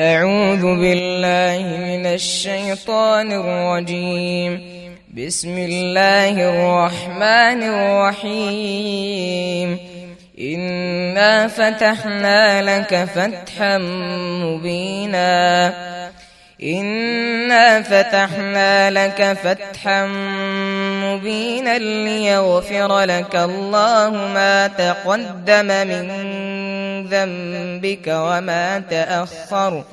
أعوذ بالله من الشيطان الرجيم. بسم الله الرحمن الرحيم. إنا فتحنا لك فتحا مبينا. إنا فتحنا لك فتحا مبينا ليغفر لك الله ما تقدم من ذنبك وما تأخر.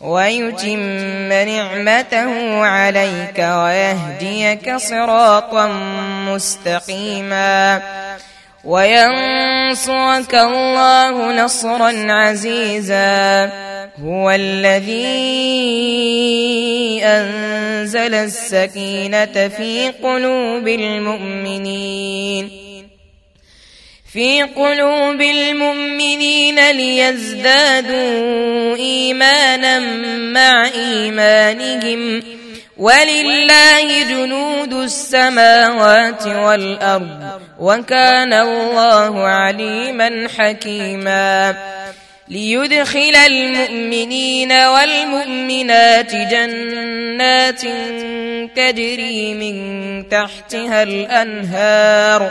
ويتم نعمته عليك ويهديك صراطا مستقيما. وينصرك الله نصرا عزيزا. هو الذي أنزل السكينة في قلوب المؤمنين. في قلوب المؤمنين ليزدادوا إيمانا مع إيمانهم. ولله جنود السماوات والأرض وكان الله عليما حكيما. ليدخل المؤمنين والمؤمنات جنات تجري من تحتها الأنهار.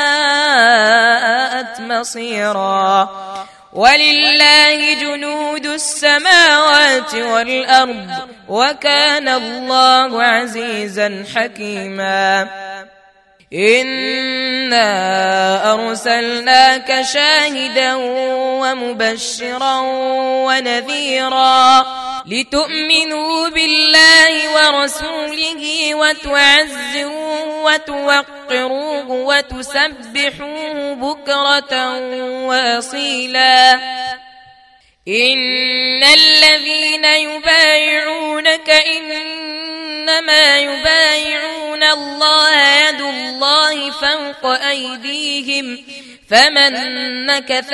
مصيرا. ولله جنود السماوات والأرض وكان الله عزيزا حكيما. إنا أرسلناك شاهدا ومبشرا ونذيرا لتؤمنوا بالله ورسوله وتعزروه وتوقروه وتسبحوه بكرة وأصيلا. إن الذين يبايعونك إنما يبايعون الله يد الله فوق أيديهم فمن نكث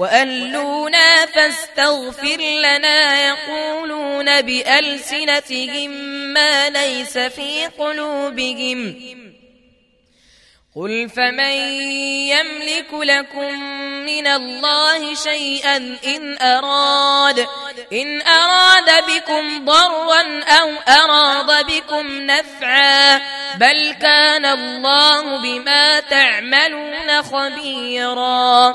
وأهلنا فاستغفر لنا يقولون بألسنتهم ما ليس في قلوبهم. قل فمن يملك لكم من الله شيئا إن أراد إن أراد بكم ضرا أو أراد بكم نفعا بل كان الله بما تعملون خبيرا.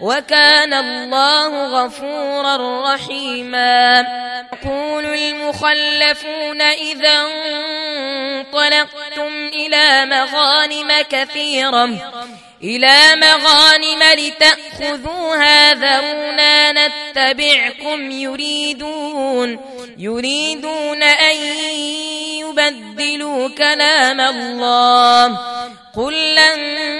وكان الله غفورا رحيما. يقول المخلفون إذا انطلقتم إلى مغانم كثيرة إلى مغانم لتأخذوها ذرونا نتبعكم يريدون يريدون أن يبدلوا كلام الله. قل لن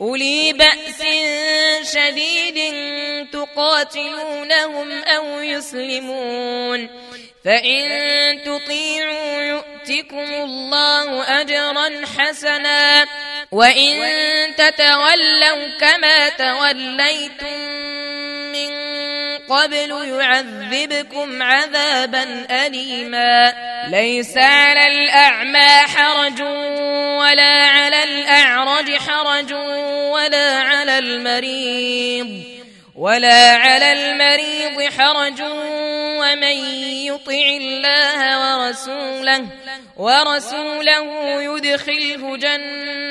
أولي بأس شديد تقاتلونهم أو يسلمون. فإن تطيعوا يؤتكم الله أجرا حسنا. وإن تتولوا كما توليتم من قبل يعذبكم عذابا أليما. ليس على الأعمى حرج ولا على الأعرج حرج ولا على المريض ولا على المريض حرج. ومن يطع الله ورسوله ورسوله يدخله جنات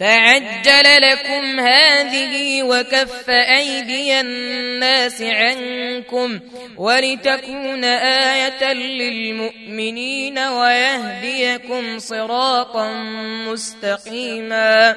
فعجل لكم هذه وكف أيدي الناس عنكم ولتكون آية للمؤمنين ويهديكم صراطا مستقيما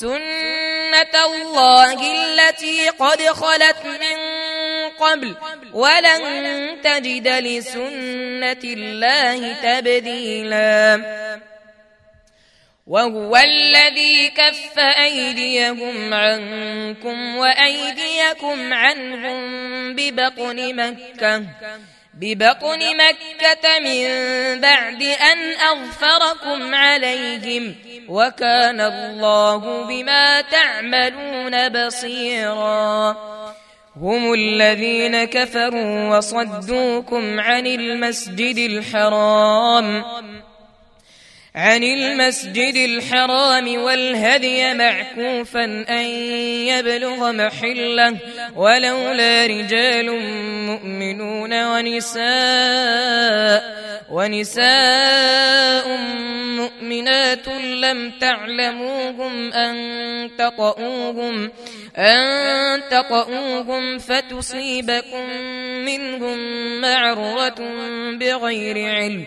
سنة الله التي قد خلت من قبل ولن تجد لسنة الله تبديلا وهو الذي كف أيديهم عنكم وأيديكم عنهم ببطن مكة ببطن مكة من بعد أن أغفركم عليهم وكان الله بما تعملون بصيرا. هم الذين كفروا وصدوكم عن المسجد الحرام. عن المسجد الحرام والهدي معكوفا أن يبلغ محلة ولولا رجال مؤمنون ونساء ونساء مؤمنات لم تعلموهم أن تطؤوهم أن تطؤوهم فتصيبكم منهم معرة بغير علم.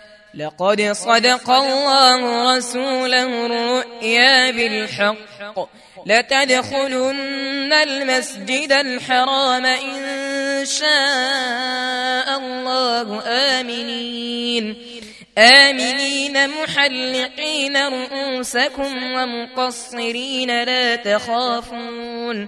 لقد صدق الله رسوله الرؤيا بالحق. لتدخلن المسجد الحرام إن شاء الله. آمنين. آمنين محلقين رؤوسكم ومقصرين لا تخافون.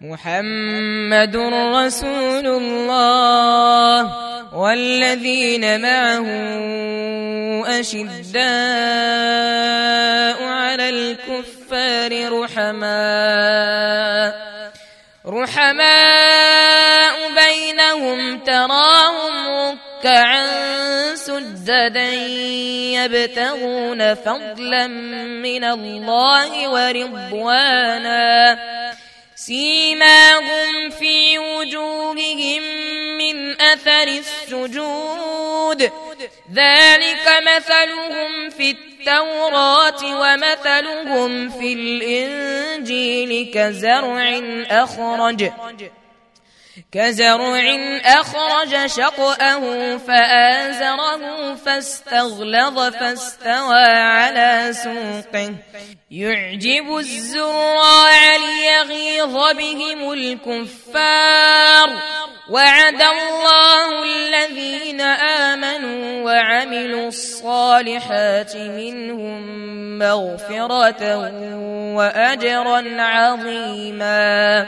محمد رسول الله والذين معه أشداء على الكفار رحماء. رحماء بينهم تراهم ركعا سجدا يبتغون فضلا من الله ورضوانا. سيماهم في وجوههم من أثر السجود. ذلك مثلهم في التوراة ومثلهم في الإنجيل كزرع أخرج. كزرع أخرج شطأه فآزره فاستغلظ فاستوى على سوقه. يعجب الزراع ليغيظ بهم الكفار. وعد الله الذين آمنوا وعملوا الصالحات منهم مغفرة وأجرا عظيما.